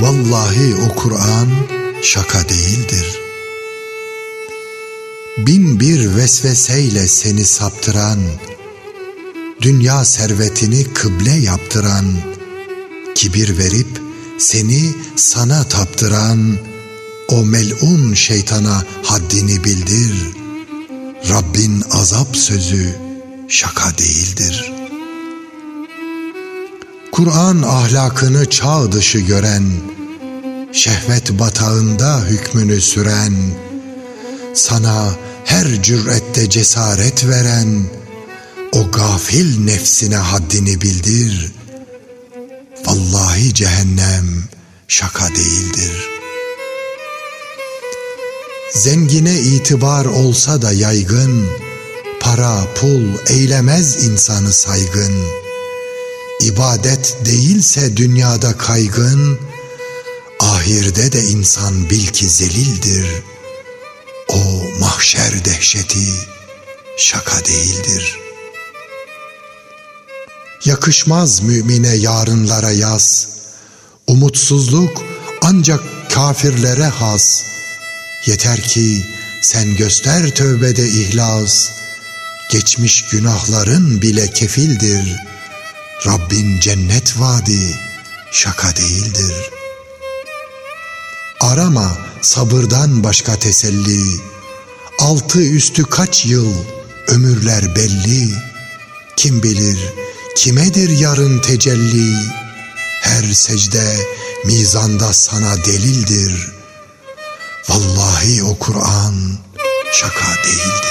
Vallahi o Kur'an şaka değildir. Bin bir vesveseyle seni saptıran, dünya servetini kıble yaptıran, kibir verip seni sana taptıran, o melun şeytana haddini bildir. Rabbin azap sözü şaka değildir. Kur'an ahlakını çağ dışı gören, şehvet batağında hükmünü süren, sana her cürette cesaret veren, o gafil nefsine haddini bildir. Vallahi cehennem şaka değildir. Zengine itibar olsa da yaygın, para, pul eylemez insanı saygın. İbadet değilse dünyada kaygın, ahirde de insan bil ki zelildir. O mahşer dehşeti şaka değildir. Yakışmaz mümine yarınlara yaz, umutsuzluk ancak kafirlere has. Yeter ki sen göster tövbede ihlas, geçmiş günahların bile kefildir. Rabbin cennet vaadi şaka değildir. Arama sabırdan başka teselli, altı üstü kaç yıl ömürler belli. Kim bilir kimedir yarın tecelli? Her secde mizanda sana delildir. Vallahi o Kur'an şaka değildir.